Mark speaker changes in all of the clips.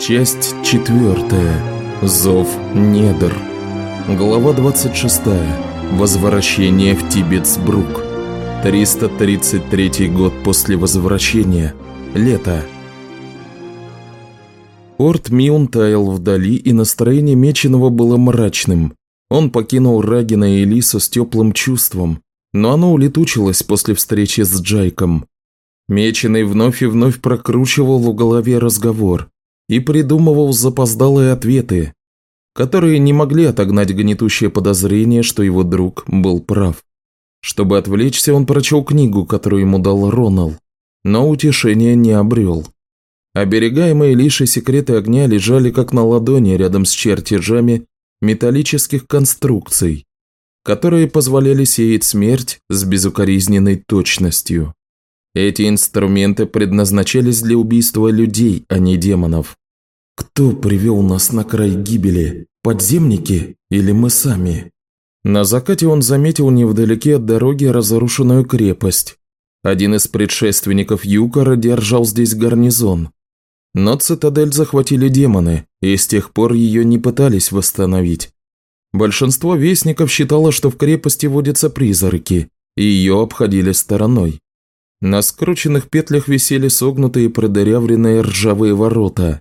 Speaker 1: Часть четвертая. Зов недр. Глава 26. Возвращение в Тибетсбрук. 333 год после возвращения. Лето. Порт Миун таял вдали, и настроение Меченого было мрачным. Он покинул Рагина и Элису с теплым чувством, но оно улетучилось после встречи с Джайком. Меченый вновь и вновь прокручивал в голове разговор и придумывал запоздалые ответы, которые не могли отогнать гнетущее подозрение, что его друг был прав. Чтобы отвлечься, он прочел книгу, которую ему дал Ронал, но утешения не обрел. Оберегаемые лишь секреты огня лежали как на ладони рядом с чертежами металлических конструкций, которые позволяли сеять смерть с безукоризненной точностью. Эти инструменты предназначались для убийства людей, а не демонов. Кто привел нас на край гибели? Подземники или мы сами? На закате он заметил невдалеке от дороги разрушенную крепость. Один из предшественников Юкора держал здесь гарнизон. Но цитадель захватили демоны, и с тех пор ее не пытались восстановить. Большинство вестников считало, что в крепости водятся призраки, и ее обходили стороной. На скрученных петлях висели согнутые продырявленные ржавые ворота.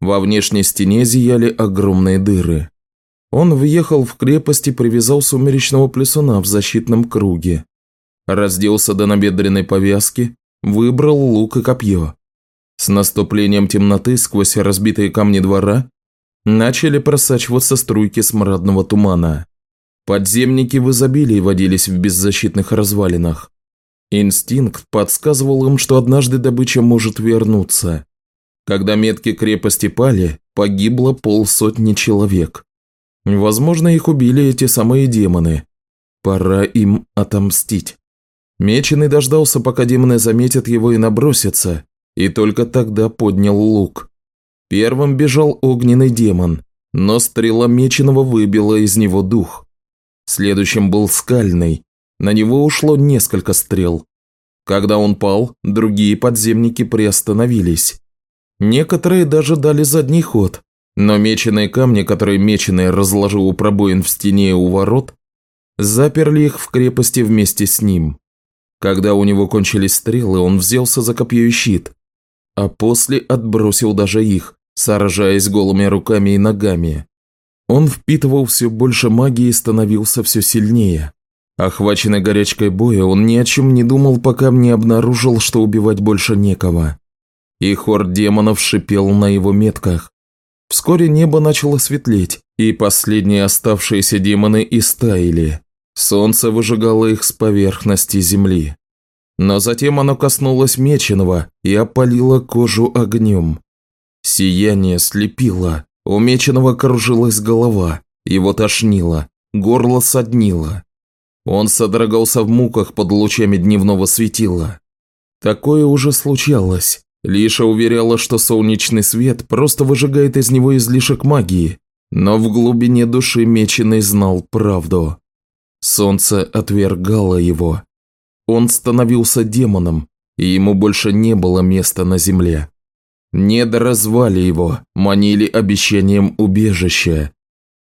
Speaker 1: Во внешней стене зияли огромные дыры. Он въехал в крепость и привязал сумеречного плесуна в защитном круге. Разделся до набедренной повязки, выбрал лук и копье. С наступлением темноты сквозь разбитые камни двора начали просачиваться струйки смрадного тумана. Подземники в изобилии водились в беззащитных развалинах. Инстинкт подсказывал им, что однажды добыча может вернуться. Когда метки крепости пали, погибло полсотни человек. Возможно, их убили эти самые демоны. Пора им отомстить. Меченый дождался, пока демоны заметят его и набросятся, и только тогда поднял лук. Первым бежал огненный демон, но стрела Меченого выбила из него дух. Следующим был скальный, на него ушло несколько стрел. Когда он пал, другие подземники приостановились. Некоторые даже дали задний ход, но меченые камни, которые меченый разложил у пробоин в стене и у ворот, заперли их в крепости вместе с ним. Когда у него кончились стрелы, он взялся за копье и щит, а после отбросил даже их, сражаясь голыми руками и ногами. Он впитывал все больше магии и становился все сильнее. Охваченный горячкой боя, он ни о чем не думал, пока не обнаружил, что убивать больше некого. И хор демонов шипел на его метках. Вскоре небо начало светлеть, и последние оставшиеся демоны истаяли. Солнце выжигало их с поверхности земли. Но затем оно коснулось Меченого и опалило кожу огнем. Сияние слепило, у Меченого кружилась голова, его тошнило, горло соднило. Он содрогался в муках под лучами дневного светила. Такое уже случалось. Лиша уверяла, что солнечный свет просто выжигает из него излишек магии, но в глубине души Меченый знал правду. Солнце отвергало его. Он становился демоном, и ему больше не было места на земле. Недоразвали его, манили обещанием убежища.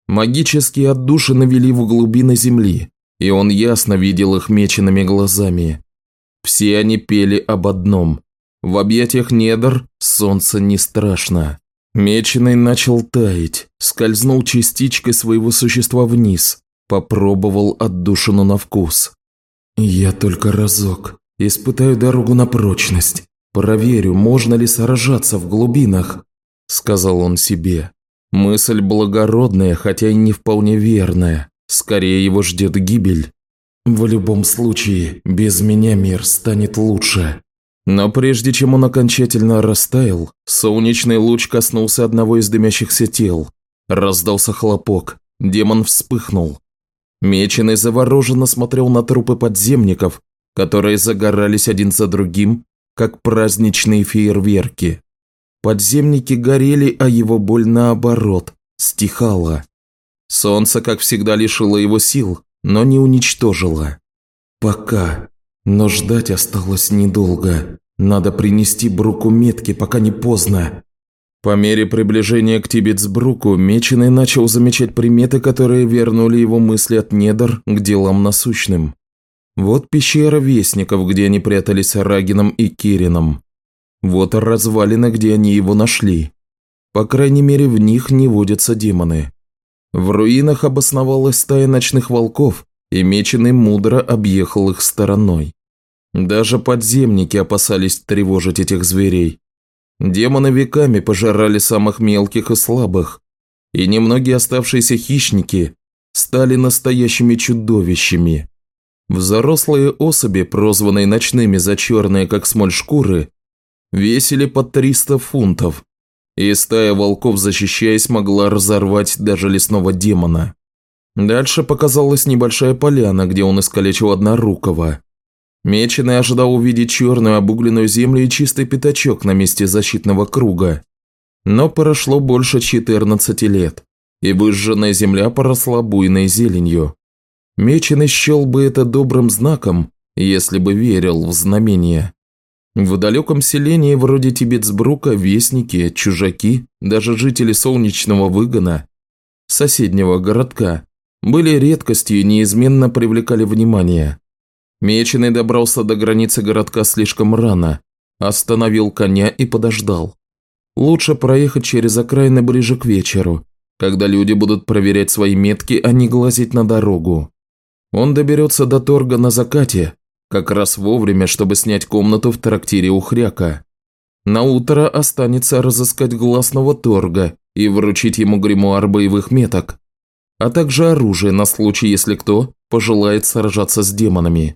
Speaker 1: Магические отдушины вели в глубины земли, и он ясно видел их меченными глазами. Все они пели об одном. В объятиях недр солнце не страшно. Меченый начал таять, скользнул частичкой своего существа вниз, попробовал отдушину на вкус. «Я только разок. Испытаю дорогу на прочность. Проверю, можно ли сражаться в глубинах», – сказал он себе. Мысль благородная, хотя и не вполне верная. Скорее его ждет гибель. В любом случае, без меня мир станет лучше. Но прежде чем он окончательно растаял, солнечный луч коснулся одного из дымящихся тел. Раздался хлопок. Демон вспыхнул. Меченый завороженно смотрел на трупы подземников, которые загорались один за другим, как праздничные фейерверки. Подземники горели, а его боль наоборот, стихала. Солнце, как всегда, лишило его сил, но не уничтожило. Пока. Но ждать осталось недолго. Надо принести Бруку метки, пока не поздно. По мере приближения к Тибетсбруку, Меченый начал замечать приметы, которые вернули его мысли от недр к делам насущным. Вот пещера Вестников, где они прятались Рагином и Кирином. Вот развалины, где они его нашли. По крайней мере, в них не водятся демоны. В руинах обосновалась стая ночных волков, и Меченый мудро объехал их стороной. Даже подземники опасались тревожить этих зверей. Демоны веками пожирали самых мелких и слабых, и немногие оставшиеся хищники стали настоящими чудовищами. Взрослые особи, прозванные ночными за черные, как смоль шкуры, весили под 300 фунтов, и стая волков, защищаясь, могла разорвать даже лесного демона. Дальше показалась небольшая поляна, где он искалечил однорукого. Меченый ожидал увидеть черную обугленную землю и чистый пятачок на месте защитного круга. Но прошло больше 14 лет, и выжженная земля поросла буйной зеленью. Меченый счел бы это добрым знаком, если бы верил в знамение. В далеком селении вроде Тибетсбрука вестники, чужаки, даже жители солнечного выгона, соседнего городка, были редкостью и неизменно привлекали внимание. Меченый добрался до границы городка слишком рано, остановил коня и подождал. Лучше проехать через окраины ближе к вечеру, когда люди будут проверять свои метки, а не глазеть на дорогу. Он доберется до торга на закате, как раз вовремя, чтобы снять комнату в трактире у Хряка. На утро останется разыскать гласного торга и вручить ему гримуар боевых меток, а также оружие на случай, если кто пожелает сражаться с демонами.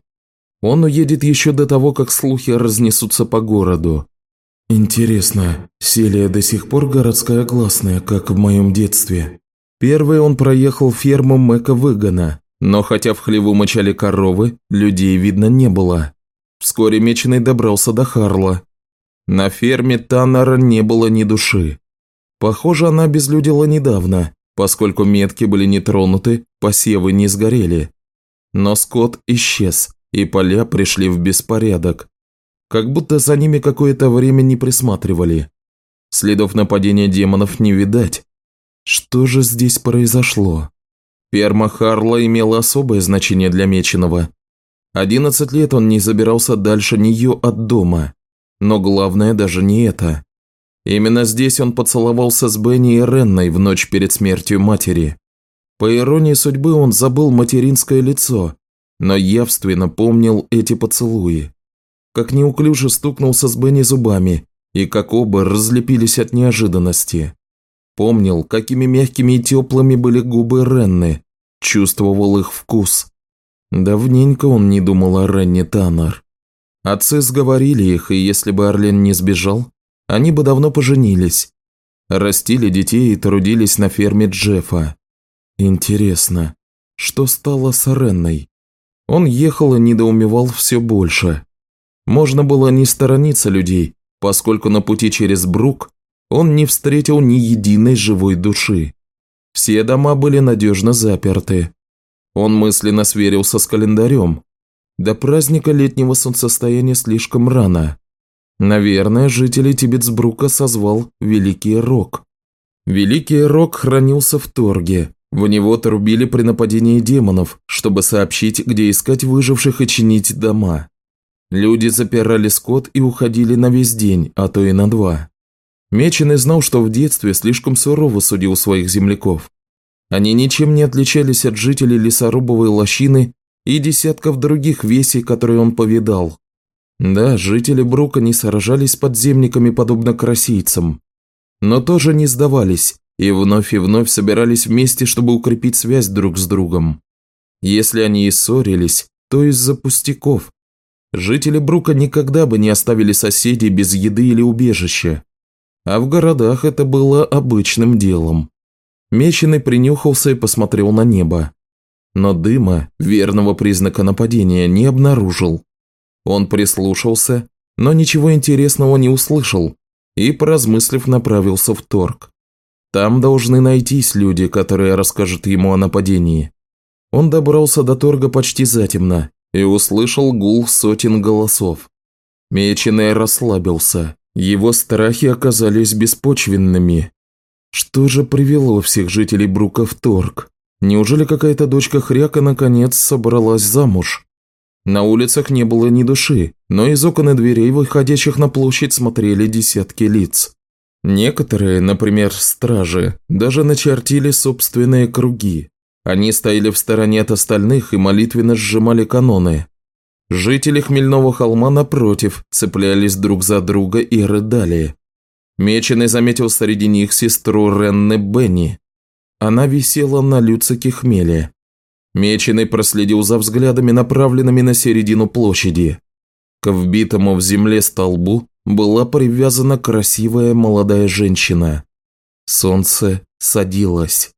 Speaker 1: Он уедет еще до того, как слухи разнесутся по городу. Интересно, Селия до сих пор городская гласная, как в моем детстве? Первый он проехал ферму Мэка Выгона, но хотя в хлеву мочали коровы, людей видно не было. Вскоре Меченый добрался до Харла. На ферме Таннера не было ни души. Похоже, она безлюдила недавно, поскольку метки были не тронуты, посевы не сгорели. Но скот исчез, и поля пришли в беспорядок. Как будто за ними какое-то время не присматривали. Следов нападения демонов не видать. Что же здесь произошло? Ферма Харла имела особое значение для Меченого. Одиннадцать лет он не забирался дальше нее от дома. Но главное даже не это. Именно здесь он поцеловался с Бенни и Ренной в ночь перед смертью матери. По иронии судьбы он забыл материнское лицо, но явственно помнил эти поцелуи. Как неуклюже стукнулся с Бенни зубами, и как оба разлепились от неожиданности. Помнил, какими мягкими и теплыми были губы Ренны, чувствовал их вкус. Давненько он не думал о Ренне Таннер. Отцы сговорили их, и если бы Орлен не сбежал, они бы давно поженились. Растили детей и трудились на ферме Джеффа. Интересно, что стало с Ренной? Он ехал и недоумевал все больше. Можно было не сторониться людей, поскольку на пути через Брук он не встретил ни единой живой души. Все дома были надежно заперты. Он мысленно сверился с календарем. До праздника летнего солнцестояния слишком рано. Наверное, жители Тибетсбрука созвал Великий Рок. Великий Рок хранился в Торге, в него трубили при нападении демонов, чтобы сообщить, где искать выживших и чинить дома. Люди запирали скот и уходили на весь день, а то и на два. Меченый знал, что в детстве слишком сурово судил своих земляков. Они ничем не отличались от жителей лесорубовой лощины и десятков других весей, которые он повидал. Да, жители Брука не сражались с подземниками, подобно красийцам, но тоже не сдавались и вновь и вновь собирались вместе, чтобы укрепить связь друг с другом. Если они и ссорились, то из-за пустяков. Жители Брука никогда бы не оставили соседей без еды или убежища. А в городах это было обычным делом. Меченый принюхался и посмотрел на небо. Но дыма, верного признака нападения, не обнаружил. Он прислушался, но ничего интересного не услышал и, поразмыслив, направился в торг. Там должны найтись люди, которые расскажут ему о нападении. Он добрался до торга почти затемно и услышал гул сотен голосов. Меченый расслабился, Его страхи оказались беспочвенными. Что же привело всех жителей Брука в торг? Неужели какая-то дочка Хряка наконец собралась замуж? На улицах не было ни души, но из окон и дверей, выходящих на площадь, смотрели десятки лиц. Некоторые, например, стражи, даже начертили собственные круги. Они стояли в стороне от остальных и молитвенно сжимали каноны. Жители Хмельного холма, напротив, цеплялись друг за друга и рыдали. Меченый заметил среди них сестру Ренны Бенни. Она висела на люцике хмеля. Меченый проследил за взглядами, направленными на середину площади. К вбитому в земле столбу была привязана красивая молодая женщина. Солнце садилось.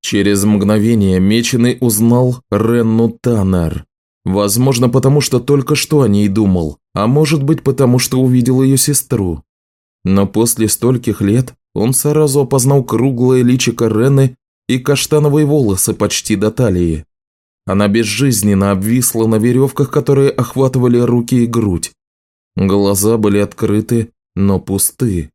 Speaker 1: Через мгновение Меченый узнал Ренну Таннер. Возможно, потому что только что о ней думал, а может быть, потому что увидел ее сестру. Но после стольких лет он сразу опознал круглое личико Рены и каштановые волосы почти до талии. Она безжизненно обвисла на веревках, которые охватывали руки и грудь. Глаза были открыты, но пусты.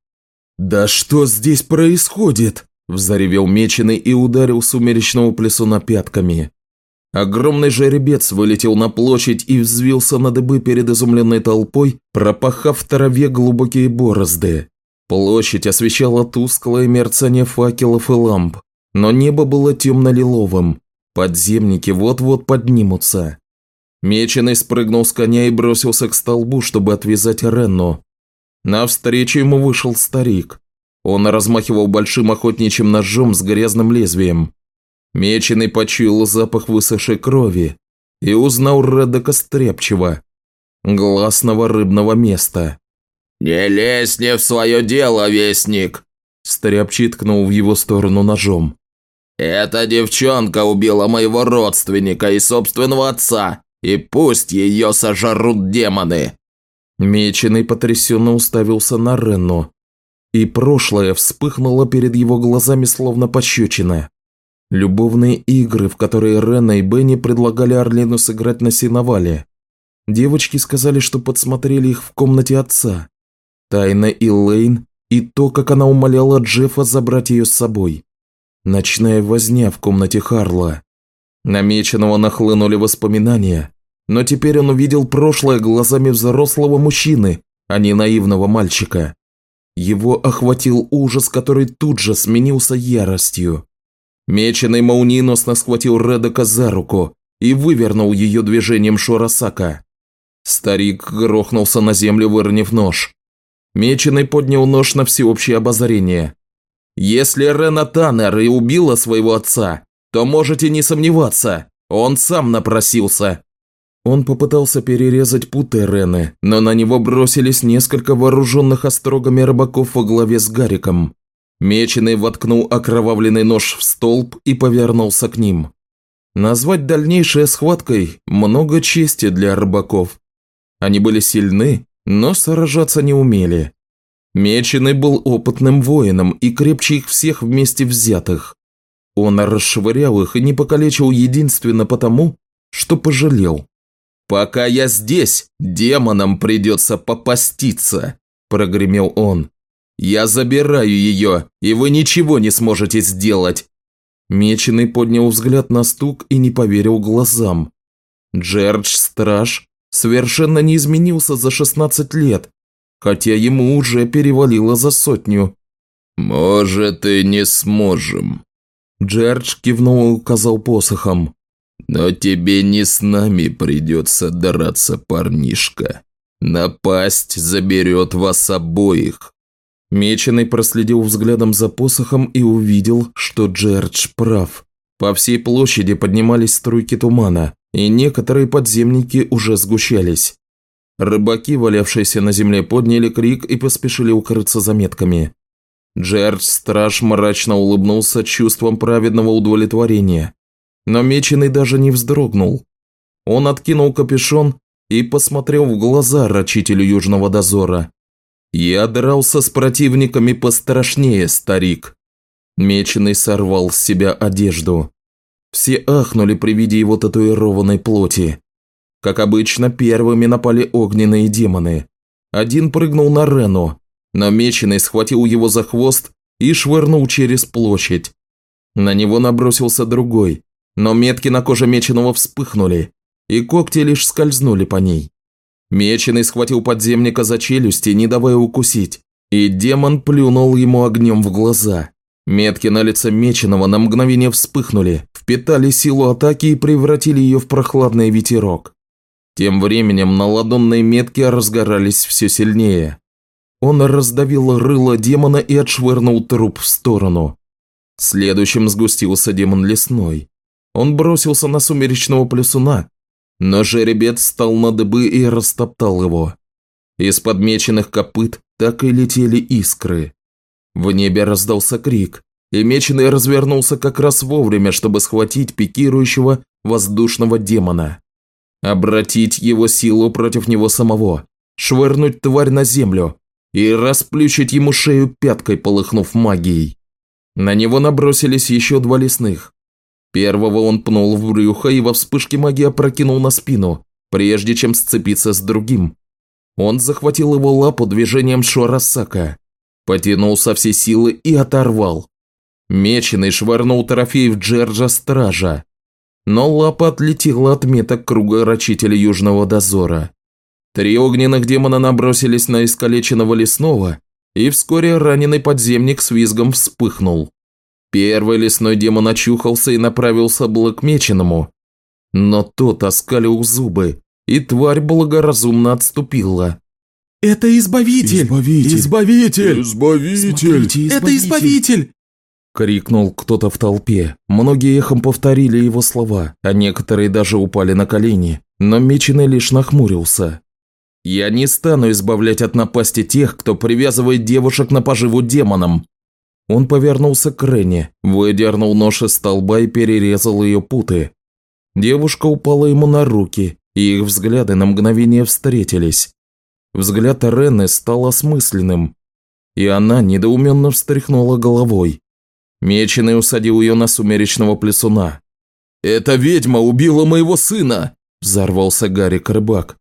Speaker 1: «Да что здесь происходит?» – взоревел меченый и ударил сумеречного плесуна пятками. Огромный жеребец вылетел на площадь и взвился на дыбы перед изумленной толпой, пропахав в траве глубокие борозды. Площадь освещала тусклое мерцание факелов и ламп, но небо было темно-лиловым. Подземники вот-вот поднимутся. Меченый спрыгнул с коня и бросился к столбу, чтобы отвязать Ренну. Навстречу ему вышел старик. Он размахивал большим охотничьим ножом с грязным лезвием. Меченый почуял запах высохшей крови и узнал Редека Стрепчего, гласного рыбного места.
Speaker 2: «Не лезь не в свое дело, вестник!»
Speaker 1: Стряпчий ткнул в его сторону ножом.
Speaker 2: «Эта девчонка убила моего родственника и собственного отца, и пусть ее сожрут демоны!»
Speaker 1: Меченый потрясенно уставился на Ренну, и прошлое вспыхнуло перед его глазами словно пощечина. Любовные игры, в которые Рена и Бенни предлагали Орлину сыграть на сеновале. Девочки сказали, что подсмотрели их в комнате отца. Тайна Илэйн и то, как она умоляла Джеффа забрать ее с собой. Ночная возня в комнате Харла. Намеченного нахлынули воспоминания, но теперь он увидел прошлое глазами взрослого мужчины, а не наивного мальчика. Его охватил ужас, который тут же сменился яростью. Меченый молниеносно схватил Редека за руку и вывернул ее движением Шорасака. Старик грохнулся на землю, выронив нож. Меченый поднял нож на всеобщее обозрение. Если Рена Таннер и убила своего отца, то можете не сомневаться, он сам напросился. Он попытался перерезать путы Рены, но на него бросились несколько вооруженных острогами рыбаков во главе с Гариком. Меченый воткнул окровавленный нож в столб и повернулся к ним. Назвать дальнейшей схваткой много чести для рыбаков. Они были сильны, но сражаться не умели. Меченый был опытным воином и крепче их всех вместе взятых. Он расшвырял их и не покалечил единственно потому, что пожалел. «Пока я здесь, демонам придется попаститься», – прогремел он. «Я забираю ее, и вы ничего не сможете сделать». Меченый поднял взгляд на стук и не поверил глазам. Джердж Страж совершенно не изменился за 16 лет, хотя ему уже перевалило за сотню.
Speaker 2: «Может, и не сможем»,
Speaker 1: Джердж кивнул и указал посохом.
Speaker 2: «Но тебе не с нами придется драться, парнишка. Напасть заберет вас обоих».
Speaker 1: Меченый проследил взглядом за посохом и увидел, что Джердж прав. По всей площади поднимались струйки тумана, и некоторые подземники уже сгущались. Рыбаки, валявшиеся на земле, подняли крик и поспешили укрыться заметками. Джердж Страж мрачно улыбнулся чувством праведного удовлетворения. Но Меченый даже не вздрогнул. Он откинул капюшон и посмотрел в глаза рачителю Южного дозора. «Я дрался с противниками пострашнее, старик». Меченый сорвал с себя одежду. Все ахнули при виде его татуированной плоти. Как обычно, первыми напали огненные демоны. Один прыгнул на Рену, но Меченый схватил его за хвост и швырнул через площадь. На него набросился другой, но метки на коже Меченого вспыхнули, и когти лишь скользнули по ней. Меченый схватил подземника за челюсти, не давая укусить, и демон плюнул ему огнем в глаза. Метки на лице Меченого на мгновение вспыхнули, впитали силу атаки и превратили ее в прохладный ветерок. Тем временем наладонные метки разгорались все сильнее. Он раздавил рыло демона и отшвырнул труп в сторону. Следующим сгустился демон лесной. Он бросился на сумеречного плесуна, но жеребец встал на дыбы и растоптал его. Из подмеченных копыт так и летели искры. В небе раздался крик, и меченый развернулся как раз вовремя, чтобы схватить пикирующего воздушного демона. Обратить его силу против него самого, швырнуть тварь на землю и расплющить ему шею пяткой, полыхнув магией. На него набросились еще два лесных. Первого он пнул в брюхо и во вспышке магии опрокинул на спину, прежде чем сцепиться с другим. Он захватил его лапу движением Шорасака, потянул со всей силы и оторвал. Меченый швырнул трофей в Джерджа Стража, но лапа отлетела от меток круга рачителя Южного Дозора. Три огненных демона набросились на искалеченного лесного и вскоре раненый подземник с визгом вспыхнул. Первый лесной демон очухался и направился было к меченому, но тот оскалил зубы, и тварь благоразумно отступила.
Speaker 3: «Это Избавитель!
Speaker 1: Избавитель!
Speaker 3: Избавитель!
Speaker 1: Избавитель!
Speaker 3: Это Избавитель!»
Speaker 1: Крикнул кто-то в толпе. Многие эхом повторили его слова, а некоторые даже упали на колени, но Меченый лишь нахмурился. Я не стану избавлять от напасти тех, кто привязывает девушек на поживу демонам. Он повернулся к Рене, выдернул нож из столба и перерезал ее путы. Девушка упала ему на руки, и их взгляды на мгновение встретились. Взгляд Рены стал осмысленным, и она недоуменно встряхнула головой. Меченый усадил ее на сумеречного плесуна. «Эта ведьма убила моего сына!» – взорвался Гарри Рыбак.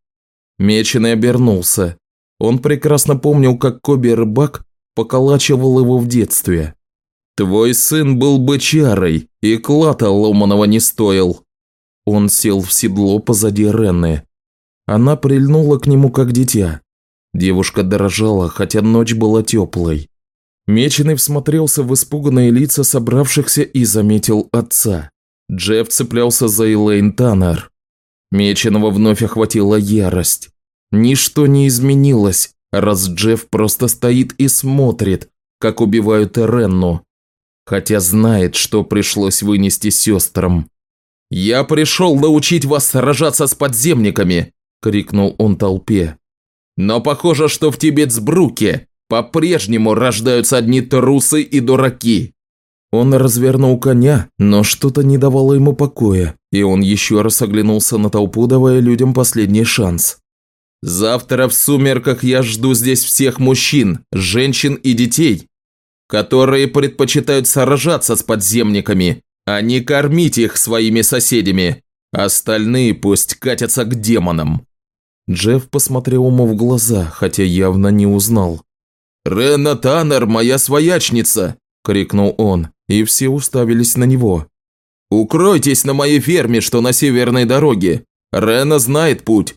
Speaker 1: Меченый обернулся. Он прекрасно помнил, как Коби Рыбак поколачивал его в детстве. «Твой сын был бычарой, и клата ломаного не стоил». Он сел в седло позади Ренны. Она прильнула к нему, как дитя. Девушка дрожала, хотя ночь была теплой. Меченый всмотрелся в испуганные лица собравшихся и заметил отца. Джефф цеплялся за Элейн Таннер. Меченого вновь охватила ярость. Ничто не изменилось, раз Джефф просто стоит и смотрит, как убивают Ренну, хотя знает, что пришлось вынести сестрам. «Я пришел научить вас сражаться с подземниками!» – крикнул он толпе. «Но похоже, что в Тибетсбруке по-прежнему рождаются одни трусы и дураки!» Он развернул коня, но что-то не давало ему покоя, и он еще раз оглянулся на толпу, давая людям последний шанс. «Завтра в сумерках я жду здесь всех мужчин, женщин и детей, которые предпочитают сражаться с подземниками, а не кормить их своими соседями. Остальные пусть катятся к демонам». Джефф посмотрел ему в глаза, хотя явно не узнал. «Ренна Таннер, моя своячница!» – крикнул он и все уставились на него. «Укройтесь на моей ферме, что на северной дороге. Рена знает путь».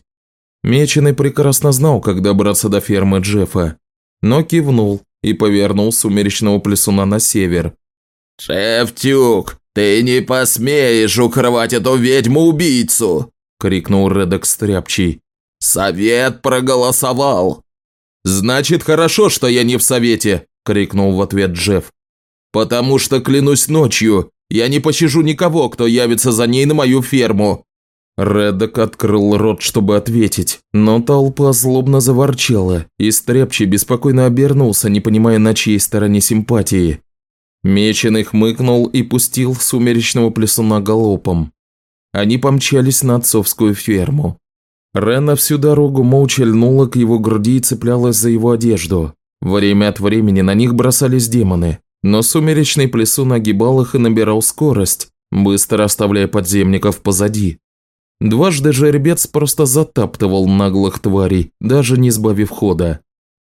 Speaker 1: Меченый прекрасно знал, как добраться до фермы Джеффа, но кивнул и повернул сумеречного плесуна на север.
Speaker 2: «Шефтюк, ты не посмеешь укрывать эту ведьму-убийцу!» – крикнул Редок Стряпчий. «Совет проголосовал!»
Speaker 1: «Значит, хорошо, что я не в совете!» – крикнул в ответ Джефф. «Потому что, клянусь ночью, я не пощажу никого, кто явится за ней на мою ферму!» Реддок открыл рот, чтобы ответить, но толпа злобно заворчала, и Стряпчий беспокойно обернулся, не понимая, на чьей стороне симпатии. Меченый хмыкнул и пустил сумеречного плесуна галопом. Они помчались на отцовскую ферму. Рена всю дорогу молча льнула к его груди и цеплялась за его одежду. Время от времени на них бросались демоны, но сумеречный плесун огибал их и набирал скорость, быстро оставляя подземников позади. Дважды жеребец просто затаптывал наглых тварей, даже не сбавив хода.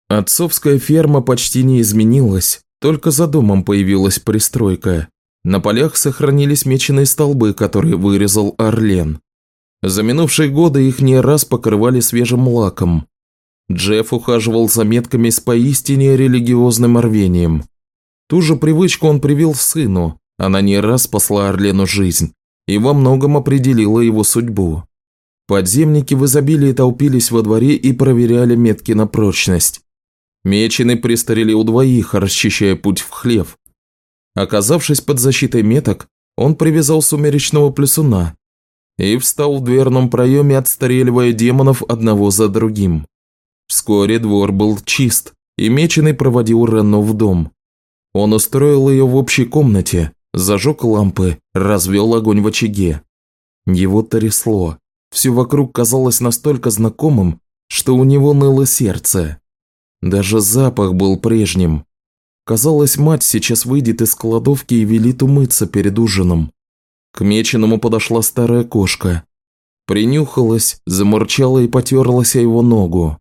Speaker 1: Отцовская ферма почти не изменилась, только за домом появилась пристройка. На полях сохранились меченые столбы, которые вырезал Орлен. За минувшие годы их не раз покрывали свежим лаком. Джефф ухаживал за метками с поистине религиозным рвением. Ту же привычку он привил сыну, она не раз спасла Орлену жизнь и во многом определила его судьбу. Подземники в изобилии толпились во дворе и проверяли метки на прочность. Меченый пристрелил двоих, расчищая путь в хлев. Оказавшись под защитой меток, он привязал сумеречного плюсуна и встал в дверном проеме, отстреливая демонов одного за другим. Вскоре двор был чист, и Меченый проводил Ренну в дом. Он устроил ее в общей комнате, зажег лампы, развел огонь в очаге. Его трясло. Все вокруг казалось настолько знакомым, что у него ныло сердце. Даже запах был прежним. Казалось, мать сейчас выйдет из кладовки и велит умыться перед ужином. К меченому подошла старая кошка. Принюхалась, замурчала и потерлась о его ногу.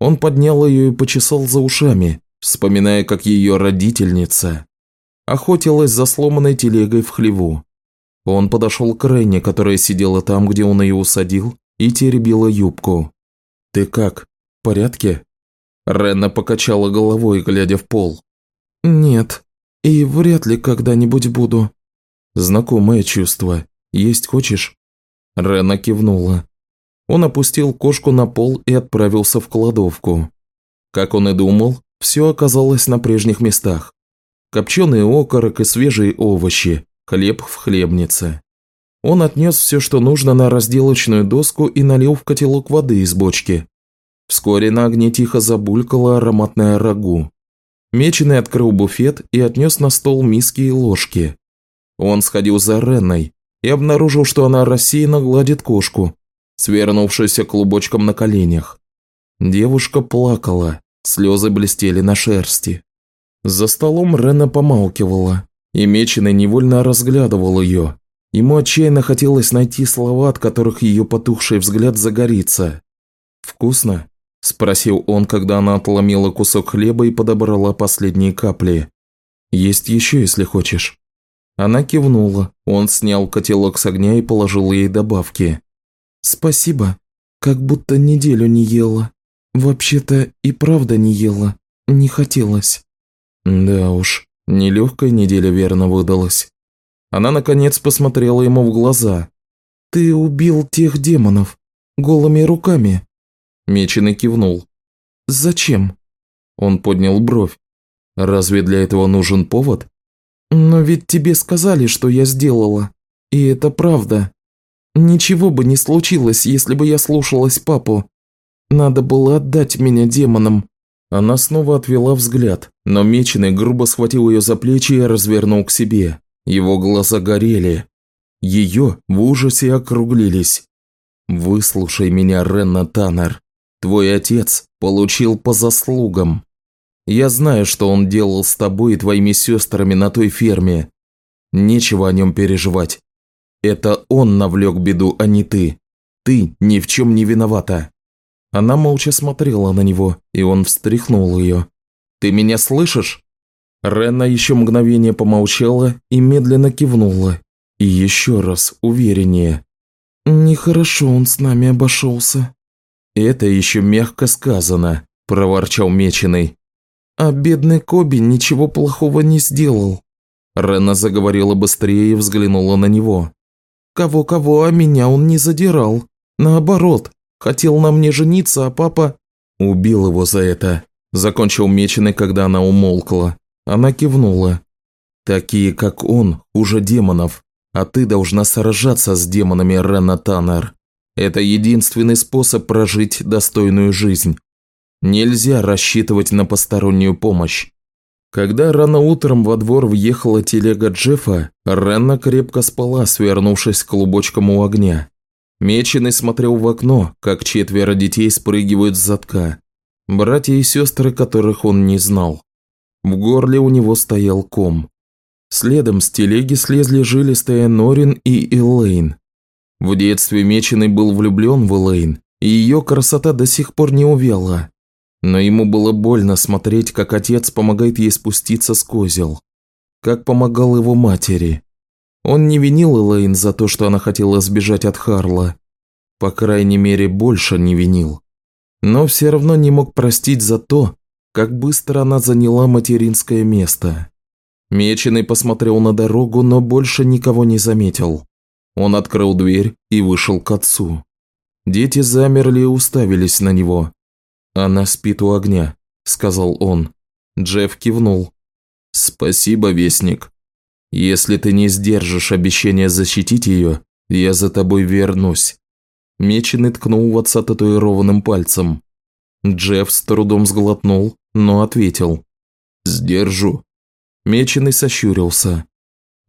Speaker 1: Он поднял ее и почесал за ушами, вспоминая, как ее родительница охотилась за сломанной телегой в хлеву. Он подошел к Ренне, которая сидела там, где он ее усадил, и теребила юбку. «Ты как, в порядке?» Ренна покачала головой, глядя в пол. «Нет, и вряд ли когда-нибудь буду». «Знакомое чувство. Есть хочешь?» Ренна кивнула. Он опустил кошку на пол и отправился в кладовку. Как он и думал, все оказалось на прежних местах. Копченый окорок и свежие овощи, хлеб в хлебнице. Он отнес все, что нужно, на разделочную доску и налил в котелок воды из бочки. Вскоре на огне тихо забулькало ароматное рагу. Меченый открыл буфет и отнес на стол миски и ложки. Он сходил за Ренной и обнаружил, что она рассеянно гладит кошку, свернувшуюся клубочком на коленях. Девушка плакала, слезы блестели на шерсти. За столом Рена помалкивала, и Меченый невольно разглядывал ее. Ему отчаянно хотелось найти слова, от которых ее потухший взгляд загорится. «Вкусно?» – спросил он, когда она отломила кусок хлеба и подобрала последние капли. «Есть еще, если хочешь». Она кивнула, он снял котелок с огня и положил ей добавки. «Спасибо, как будто неделю не ела. Вообще-то и правда не ела, не хотелось». Да уж, нелегкая неделя верно выдалась. Она, наконец, посмотрела ему в глаза. «Ты убил тех демонов. Голыми руками?» Меченый кивнул. «Зачем?» Он поднял бровь. «Разве для этого нужен повод?» «Но ведь тебе сказали, что я сделала. И это правда. Ничего бы не случилось, если бы я слушалась папу. Надо было отдать меня демонам. Она снова отвела взгляд, но Меченый грубо схватил ее за плечи и развернул к себе. Его глаза горели. Ее в ужасе округлились. «Выслушай меня, Ренна Таннер. Твой отец получил по заслугам. Я знаю, что он делал с тобой и твоими сестрами на той ферме. Нечего о нем переживать. Это он навлек беду, а не ты. Ты ни в чем не виновата». Она молча смотрела на него, и он встряхнул ее. «Ты меня слышишь?» Ренна еще мгновение помолчала и медленно кивнула. И еще раз, увереннее. «Нехорошо он с нами обошелся». «Это еще мягко сказано», – проворчал Меченый. «А бедный Коби ничего плохого не сделал». Ренна заговорила быстрее и взглянула на него. «Кого-кого, а меня он не задирал. Наоборот, Хотел на мне жениться, а папа...» «Убил его за это», – закончил Меченый, когда она умолкла. Она кивнула. «Такие, как он, уже демонов, а ты должна сражаться с демонами Рена Таннер. Это единственный способ прожить достойную жизнь. Нельзя рассчитывать на постороннюю помощь. Когда рано утром во двор въехала телега Джеффа, Ренна крепко спала, свернувшись клубочком у огня. Меченый смотрел в окно, как четверо детей спрыгивают с затка. Братья и сестры, которых он не знал. В горле у него стоял ком. Следом с телеги слезли жилистая Норин и Элейн. В детстве Меченый был влюблен в Элейн, и ее красота до сих пор не увяла. Но ему было больно смотреть, как отец помогает ей спуститься с козел. Как помогал его матери. Он не винил Элейн за то, что она хотела сбежать от Харла. По крайней мере, больше не винил. Но все равно не мог простить за то, как быстро она заняла материнское место. Меченый посмотрел на дорогу, но больше никого не заметил. Он открыл дверь и вышел к отцу. Дети замерли и уставились на него. «Она спит у огня», – сказал он. Джефф кивнул. «Спасибо, Вестник. Если ты не сдержишь обещания защитить ее, я за тобой вернусь». Меченый ткнул в отца татуированным пальцем. Джефф с трудом сглотнул, но ответил. «Сдержу». Меченый сощурился.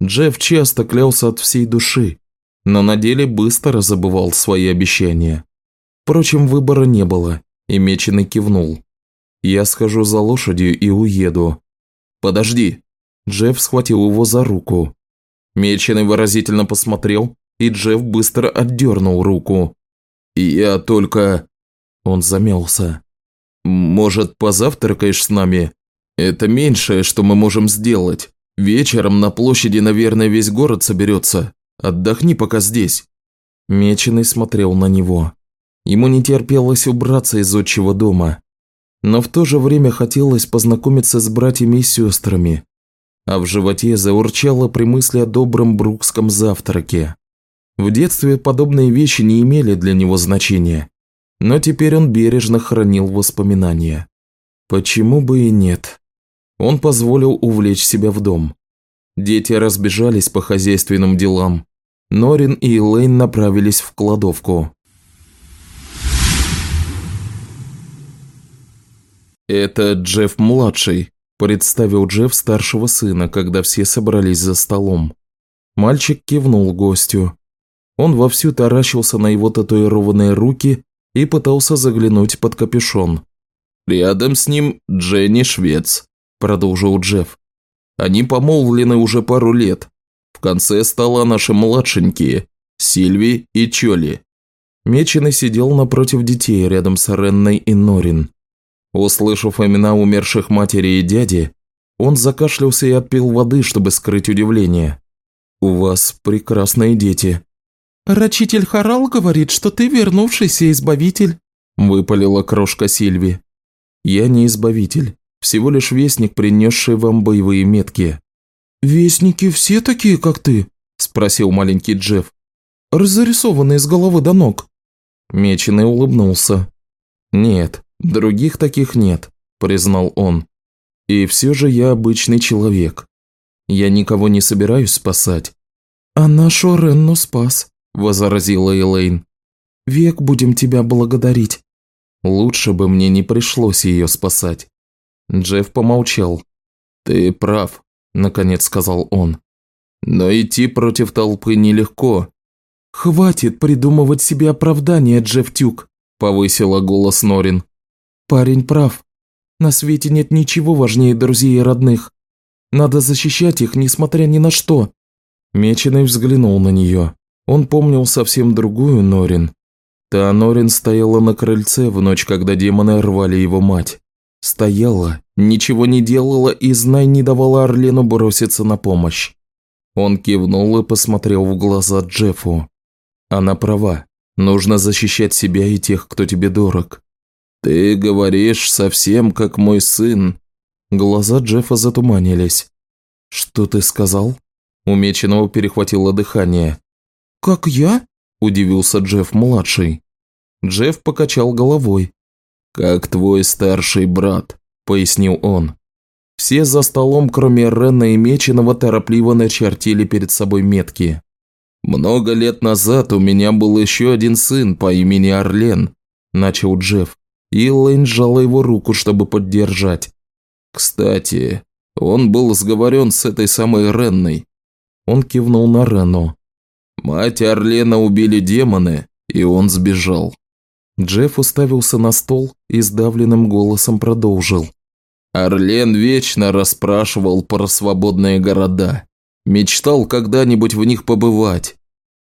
Speaker 1: Джефф часто клялся от всей души, но на деле быстро забывал свои обещания. Впрочем, выбора не было, и Меченый кивнул. «Я схожу за лошадью и уеду». «Подожди!» Джефф схватил его за руку. Меченый выразительно посмотрел, и Джефф быстро отдернул руку. «Я только...» Он замялся. «Может, позавтракаешь с нами? Это меньшее, что мы можем сделать. Вечером на площади, наверное, весь город соберется. Отдохни пока здесь». Меченый смотрел на него. Ему не терпелось убраться из отчего дома. Но в то же время хотелось познакомиться с братьями и сестрами. А в животе заурчало при мысли о добром брукском завтраке. В детстве подобные вещи не имели для него значения. Но теперь он бережно хранил воспоминания. Почему бы и нет? Он позволил увлечь себя в дом. Дети разбежались по хозяйственным делам. Норин и Элейн направились в кладовку. «Это Джефф-младший», – представил Джефф старшего сына, когда все собрались за столом. Мальчик кивнул гостю. Он вовсю таращился на его татуированные руки и пытался заглянуть под капюшон. «Рядом с ним Дженни Швец», – продолжил Джефф. «Они помолвлены уже пару лет. В конце стола наши младшенькие – Сильви и Чоли». Меченый сидел напротив детей рядом с Ренной и Норин. Услышав имена умерших матери и дяди, он закашлялся и отпил воды, чтобы скрыть удивление. «У вас прекрасные дети»,
Speaker 3: «Рачитель Харал говорит, что ты вернувшийся избавитель», – выпалила крошка Сильви.
Speaker 1: «Я не избавитель, всего лишь вестник, принесший вам боевые метки».
Speaker 3: «Вестники все такие, как ты?» – спросил маленький Джефф. «Разрисованные с головы до ног».
Speaker 1: Меченый улыбнулся. «Нет, других таких нет», – признал он. «И все же я обычный человек. Я никого не собираюсь спасать».
Speaker 3: «А нашу Ренну спас»,
Speaker 1: возразила Элейн.
Speaker 3: «Век будем тебя благодарить».
Speaker 1: Лучше бы мне не пришлось ее спасать. Джефф помолчал. «Ты прав», – наконец сказал он. «Но идти против толпы нелегко».
Speaker 3: «Хватит придумывать себе оправдания, Джефф Тюк», – повысила голос Норин. «Парень прав. На свете нет ничего важнее друзей и родных. Надо защищать их, несмотря ни на что».
Speaker 1: Меченый взглянул на нее. Он помнил совсем другую Норин. Та Норин стояла на крыльце в ночь, когда демоны рвали его мать. Стояла, ничего не делала и, знай, не давала Орлену броситься на помощь. Он кивнул и посмотрел в глаза Джеффу. Она права. Нужно защищать себя и тех, кто тебе дорог. Ты говоришь совсем как мой сын. Глаза Джеффа затуманились. Что ты сказал? У Меченого перехватило дыхание.
Speaker 3: «Как я?» – удивился
Speaker 1: Джефф-младший. Джефф покачал головой. «Как твой старший брат», – пояснил он. Все за столом, кроме Рена и Меченого, торопливо начертили перед собой метки. «Много лет назад у меня был еще один сын по имени Орлен», – начал Джефф, и Лэйн сжала его руку, чтобы поддержать. «Кстати, он был сговорен с этой самой Ренной». Он кивнул на Рену. Мать Орлена убили демоны, и он сбежал. Джефф уставился на стол и сдавленным голосом продолжил. Орлен вечно расспрашивал про свободные города. Мечтал когда-нибудь в них побывать.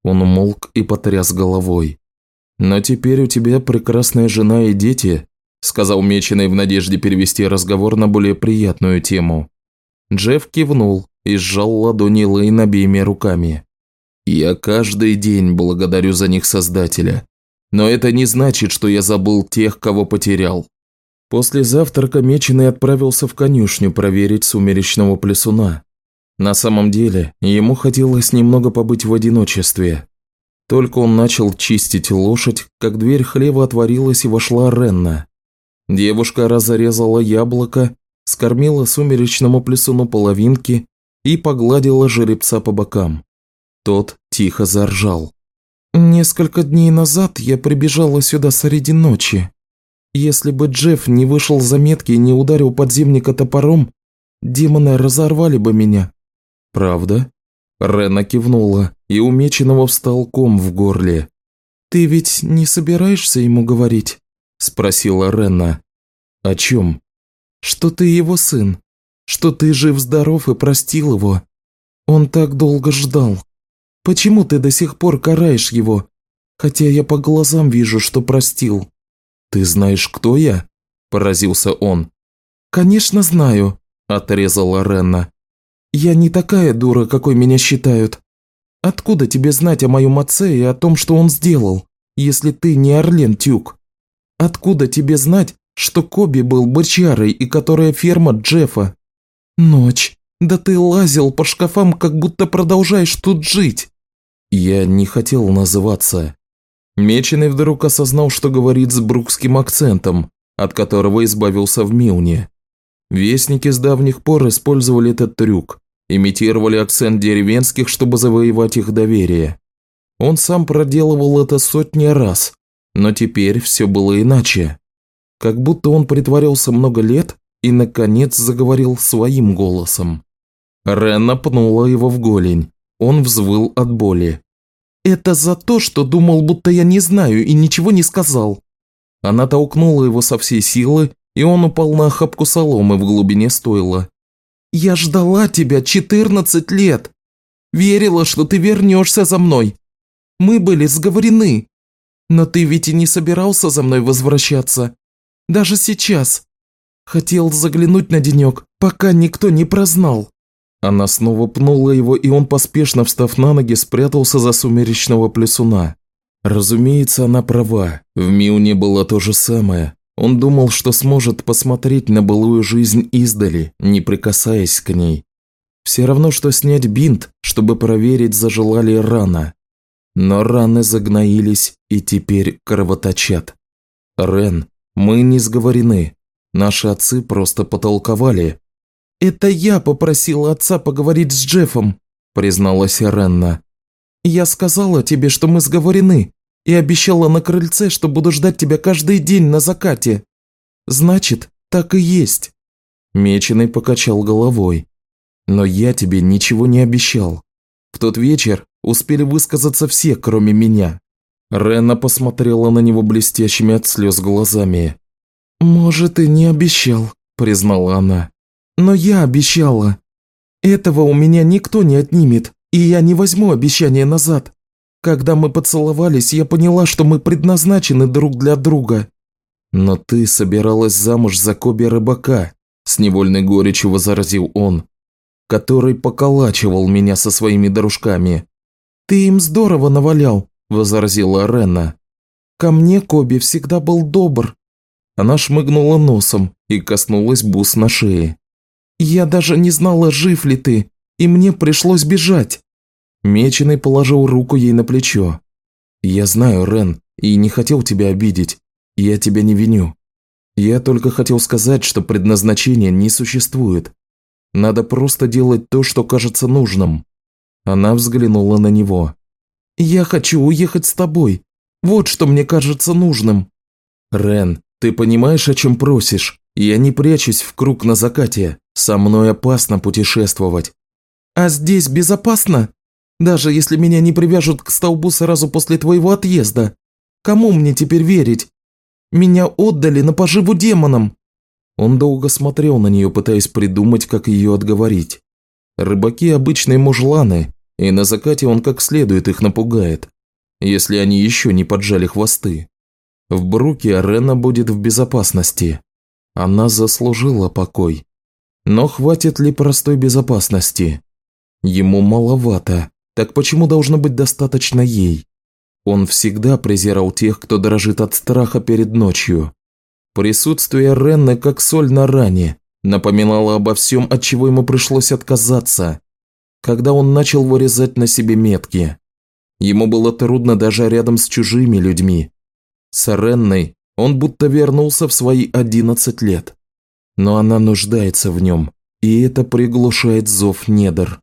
Speaker 1: Он умолк и потряс головой. «Но теперь у тебя прекрасная жена и дети. сказал Меченый в надежде перевести разговор на более приятную тему. Джефф кивнул и сжал ладони Лейн обеими руками. «Я каждый день благодарю за них Создателя. Но это не значит, что я забыл тех, кого потерял». После завтрака Меченый отправился в конюшню проверить сумеречного плесуна. На самом деле, ему хотелось немного побыть в одиночестве. Только он начал чистить лошадь, как дверь хлева отворилась и вошла Ренна. Девушка разрезала яблоко, скормила сумеречному плесуну половинки и погладила жеребца по бокам. Тот тихо заржал. «Несколько дней назад я прибежала сюда среди ночи. Если бы Джефф не вышел за метки и не ударил подземника топором, демоны разорвали бы меня». «Правда?» Рена кивнула, и у Меченого встал ком в горле. «Ты ведь не собираешься ему говорить?» – спросила Рена. «О чем?» «Что ты его сын, что ты жив-здоров и простил его. Он так долго ждал. Почему ты до сих пор караешь его, хотя я по глазам вижу, что простил?» «Ты знаешь, кто я?» – поразился он. «Конечно знаю», – отрезала Ренна. «Я не такая дура, какой меня считают. Откуда тебе знать о моем отце и о том, что он сделал, если ты не Орлен Тюк? Откуда тебе знать, что Коби был бычарой и которая ферма Джеффа? Ночь. Да ты лазил по шкафам, как будто продолжаешь тут жить. Я не хотел называться. Меченый вдруг осознал, что говорит с брукским акцентом, от которого избавился в Милне. Вестники с давних пор использовали этот трюк, имитировали акцент деревенских, чтобы завоевать их доверие. Он сам проделывал это сотни раз, но теперь все было иначе. Как будто он притворялся много лет и, наконец, заговорил своим голосом. Ренна пнула его в голень. Он взвыл от боли. «Это за то, что думал, будто я не знаю и ничего не сказал». Она толкнула его со всей силы, и он упал на охапку соломы в глубине стойла. «Я ждала тебя 14 лет. Верила, что ты вернешься за мной. Мы были сговорены. Но ты ведь и не собирался за мной возвращаться. Даже сейчас. Хотел заглянуть на денек, пока никто не прознал». Она снова пнула его, и он, поспешно встав на ноги, спрятался за сумеречного плесуна. Разумеется, она права. В Миуне было то же самое. Он думал, что сможет посмотреть на былую жизнь издали, не прикасаясь к ней. Все равно, что снять бинт, чтобы проверить, зажила ли рана. Но раны загноились и теперь кровоточат. Рен, мы не сговорены. Наши отцы просто потолковали, «Это я попросила отца поговорить с Джеффом», – призналась Ренна. «Я сказала тебе, что мы сговорены, и обещала на крыльце, что буду ждать тебя каждый день на закате. Значит, так и есть». Меченый покачал головой. «Но я тебе ничего не обещал. В тот вечер успели высказаться все, кроме меня». Ренна посмотрела на него блестящими от слез глазами. «Может, и не обещал», – признала она. Но я обещала. Этого у меня никто не отнимет, и я не возьму обещание назад. Когда мы поцеловались, я поняла, что мы предназначены друг для друга. Но ты собиралась замуж за Коби Рыбака, с невольной горечью возразил он, который поколачивал меня со своими дружками. Ты им здорово навалял, возразила Ренна. Ко мне Коби всегда был добр. Она шмыгнула носом и коснулась бус на шее. «Я даже не знала, жив ли ты, и мне пришлось бежать». Меченый положил руку ей на плечо. «Я знаю, Рен, и не хотел тебя обидеть. Я тебя не виню. Я только хотел сказать, что предназначения не существует. Надо просто делать то, что кажется нужным». Она взглянула на него. «Я хочу уехать с тобой. Вот что мне кажется нужным». «Рен, ты понимаешь, о чем просишь? Я не прячусь в круг на закате. Со мной опасно путешествовать. А здесь безопасно? Даже если меня не привяжут к столбу сразу после твоего отъезда. Кому мне теперь верить? Меня отдали на поживу демонам. Он долго смотрел на нее, пытаясь придумать, как ее отговорить. Рыбаки обычные мужланы, и на закате он как следует их напугает, если они еще не поджали хвосты. В Бруке Рена будет в безопасности. Она заслужила покой. Но хватит ли простой безопасности? Ему маловато. Так почему должно быть достаточно ей? Он всегда презирал тех, кто дрожит от страха перед ночью. Присутствие Ренны, как соль на ране, напоминало обо всем, от чего ему пришлось отказаться, когда он начал вырезать на себе метки. Ему было трудно даже рядом с чужими людьми. С Ренной он будто вернулся в свои одиннадцать лет. Но она нуждается в нем, и это приглушает зов недр.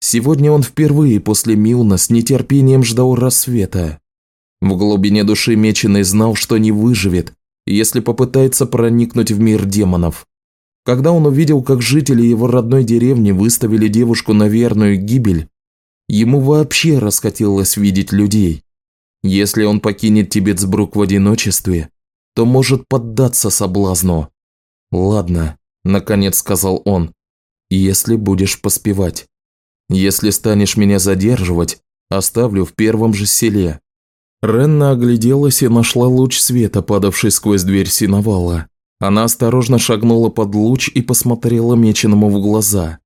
Speaker 1: Сегодня он впервые после Милна с нетерпением ждал рассвета. В глубине души Меченый знал, что не выживет, если попытается проникнуть в мир демонов. Когда он увидел, как жители его родной деревни выставили девушку на верную гибель, ему вообще расхотелось видеть людей. Если он покинет Тибетсбрук в одиночестве, то может поддаться соблазну. «Ладно», – наконец сказал он, – «если будешь поспевать». Если станешь меня задерживать, оставлю в первом же селе». Ренна огляделась и нашла луч света, падавший сквозь дверь синовала. Она осторожно шагнула под луч и посмотрела меченому в глаза.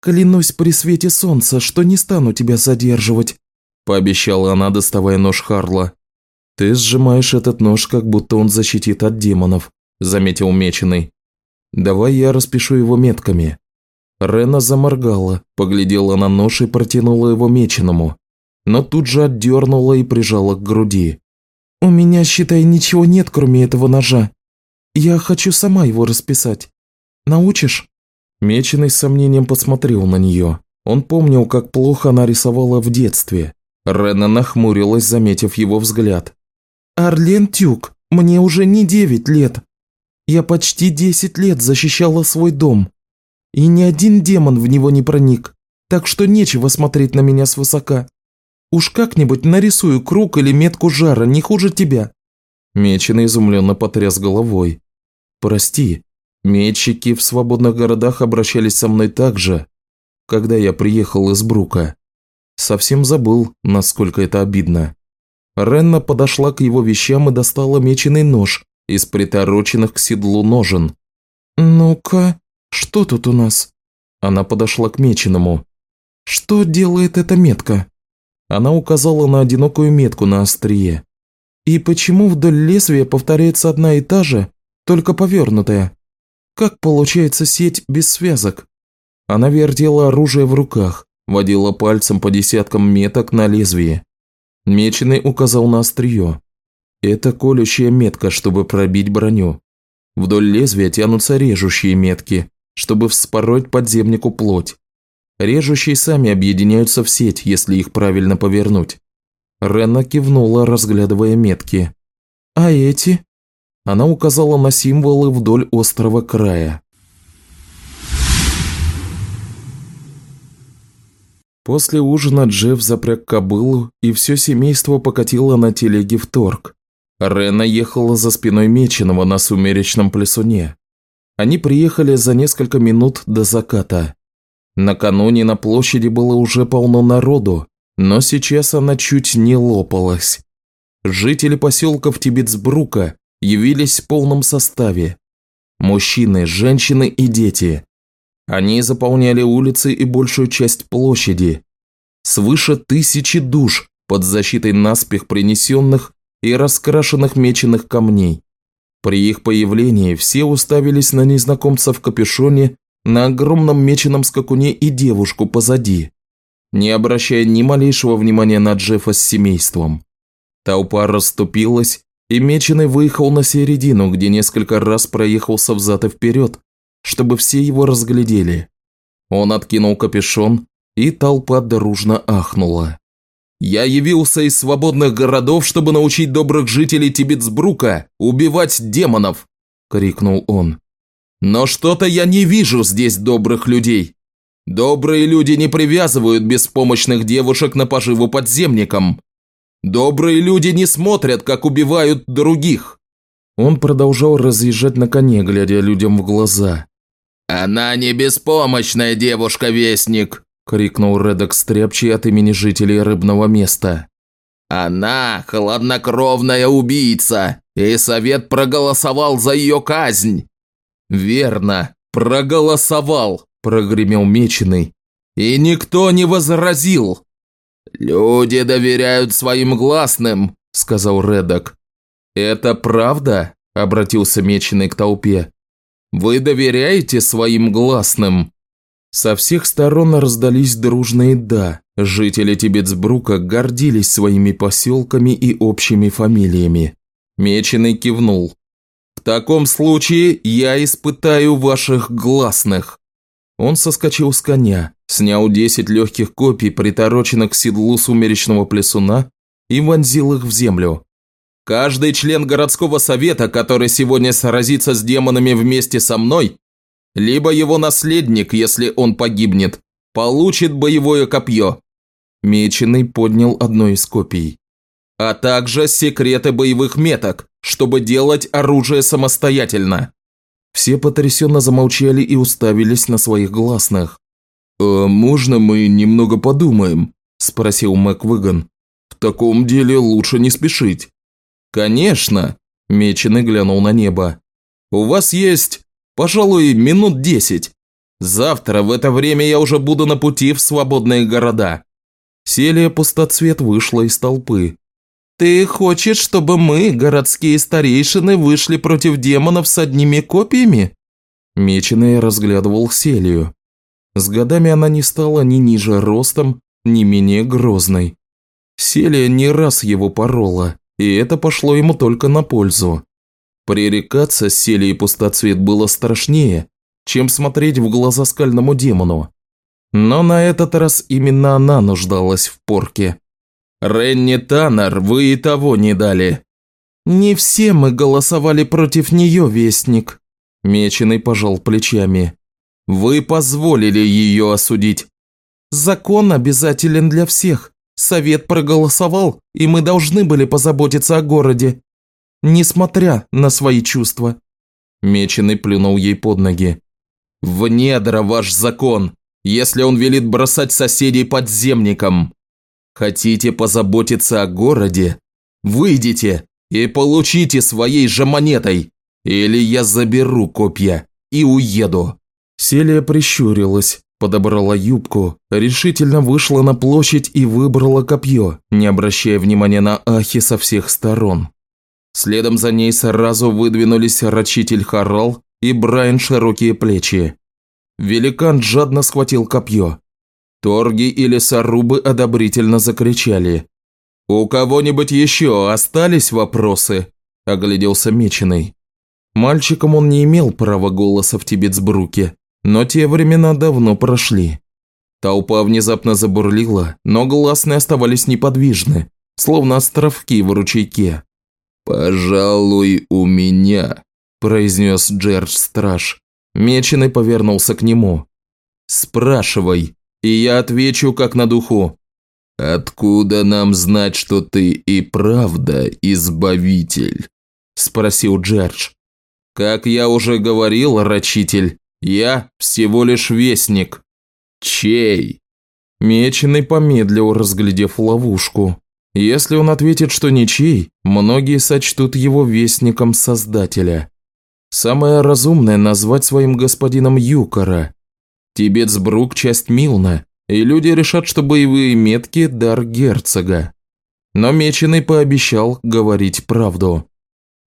Speaker 1: «Клянусь при свете солнца, что не стану тебя задерживать», – пообещала она, доставая нож Харла. «Ты сжимаешь этот нож, как будто он защитит от демонов», – заметил меченый. «Давай я распишу его метками. Рена заморгала, поглядела на нож и протянула его меченому, но тут же отдернула и прижала к груди. «У меня, считай, ничего нет, кроме этого ножа. Я хочу сама его расписать. Научишь?» Меченый с сомнением посмотрел на нее. Он помнил, как плохо она рисовала в детстве. Рена нахмурилась, заметив его взгляд. «Арлен Тюк, мне уже не девять лет. Я почти десять лет защищала свой дом. И ни один демон в него не проник, так что нечего смотреть на меня свысока. Уж как-нибудь нарисую круг или метку жара, не хуже тебя». Меченый изумленно потряс головой. «Прости, метчики в свободных городах обращались со мной так же, когда я приехал из Брука. Совсем забыл, насколько это обидно». Ренна подошла к его вещам и достала меченый нож из притороченных к седлу ножен. «Ну-ка», «Что тут у нас?» Она подошла к меченому. «Что делает эта метка?» Она указала на одинокую метку на острие. «И почему вдоль лезвия повторяется одна и та же, только повернутая? Как получается сеть без связок?» Она вертела оружие в руках, водила пальцем по десяткам меток на лезвие. Меченый указал на острие. Это колющая метка, чтобы пробить броню. Вдоль лезвия тянутся режущие метки, чтобы вспороть подземнику плоть. Режущие сами объединяются в сеть, если их правильно повернуть. Ренна кивнула, разглядывая метки. «А эти?» Она указала на символы вдоль острого края. После ужина Джефф запряг кобылу, и все семейство покатило на телеге в торг. Рена ехала за спиной Меченого на сумеречном плесуне. Они приехали за несколько минут до заката. Накануне на площади было уже полно народу, но сейчас она чуть не лопалась. Жители поселков Тибетсбрука явились в полном составе. Мужчины, женщины и дети. Они заполняли улицы и большую часть площади. Свыше тысячи душ под защитой наспех принесенных и раскрашенных меченых камней. При их появлении все уставились на незнакомца в капюшоне, на огромном меченом скакуне и девушку позади, не обращая ни малейшего внимания на Джеффа с семейством. Толпа расступилась, и Меченый выехал на середину, где несколько раз проехался взад и вперед, чтобы все его разглядели. Он откинул капюшон, и толпа дружно ахнула. Я явился из свободных городов, чтобы научить добрых жителей Тибетсбрука убивать демонов!» – крикнул он. «Но что-то я не вижу здесь добрых людей. Добрые люди не привязывают беспомощных девушек на поживу подземникам. Добрые люди не смотрят, как убивают других». Он продолжал разъезжать на коне, глядя людям в глаза. «Она не беспомощная девушка-вестник», – крикнул Редок Стряпчий от имени жителей рыбного места.
Speaker 2: Она хладнокровная убийца, и совет проголосовал за ее казнь.
Speaker 1: Верно, проголосовал, прогремел Меченый. И никто не возразил.
Speaker 2: Люди доверяют своим гласным, сказал Редок.
Speaker 1: Это правда? Обратился Меченый к толпе. Вы доверяете своим гласным? Со всех сторон раздались дружные «да». Жители Тибетсбрука гордились своими поселками и общими фамилиями. Меченый кивнул. «В таком случае я испытаю ваших гласных». Он соскочил с коня, снял десять легких копий, притороченных к седлу сумеречного плесуна, и вонзил их в землю. «Каждый член городского совета, который сегодня сразится с демонами вместе со мной, либо его наследник, если он погибнет, получит боевое копье. Меченый поднял одно из копий. А также секреты боевых меток, чтобы делать оружие самостоятельно. Все потрясенно замолчали и уставились на своих гласных. «А можно мы немного подумаем?» – спросил МакВыган. «В таком деле лучше не спешить». «Конечно!» – Меченый глянул на небо. «У вас есть Пожалуй, минут десять. Завтра в это время я уже буду на пути в свободные города». Селия пустоцвет вышла из толпы. «Ты хочешь, чтобы мы, городские старейшины, вышли против демонов с одними копьями?» Меченый разглядывал Селию. С годами она не стала ни ниже ростом, ни менее грозной. Селия не раз его порола, и это пошло ему только на пользу. Пререкаться с Селией пустоцвет было страшнее, чем смотреть в глаза скальному демону. Но на этот раз именно она нуждалась в порке. «Ренни Таннер, вы и того не дали». «Не все мы голосовали против нее, Вестник», – Меченый пожал плечами. «Вы позволили ее осудить». «Закон обязателен для всех. Совет проголосовал, и мы должны были позаботиться о городе несмотря на свои чувства». Меченый плюнул ей под ноги. «В недра ваш закон, если он велит бросать соседей подземникам. Хотите позаботиться о городе? Выйдите и получите своей же монетой, или я заберу копья и уеду». Селия прищурилась, подобрала юбку, решительно вышла на площадь и выбрала копье, не обращая внимания на ахи со всех сторон. Следом за ней сразу выдвинулись рачитель Харал и Брайан Широкие Плечи. Великан жадно схватил копье. Торги и лесорубы одобрительно закричали. «У кого-нибудь еще остались вопросы?» – огляделся Меченый. Мальчиком он не имел права голоса в Тибетсбруке, но те времена давно прошли. Толпа внезапно забурлила, но гласные оставались неподвижны, словно островки в ручейке.
Speaker 2: «Пожалуй, у меня», – произнес Джердж Страж.
Speaker 1: Меченый повернулся к нему. «Спрашивай, и я отвечу как на духу».
Speaker 2: «Откуда нам знать, что ты и правда избавитель?» – спросил Джердж.
Speaker 1: «Как я уже говорил, рачитель, я всего лишь вестник».
Speaker 2: «Чей?»
Speaker 1: Меченый помедлил, разглядев ловушку. Если он ответит, что ничей, многие сочтут его вестником Создателя. Самое разумное назвать своим господином Юкора. Тибетсбрук – часть Милна, и люди решат, что боевые метки – дар герцога. Но Меченый пообещал говорить правду.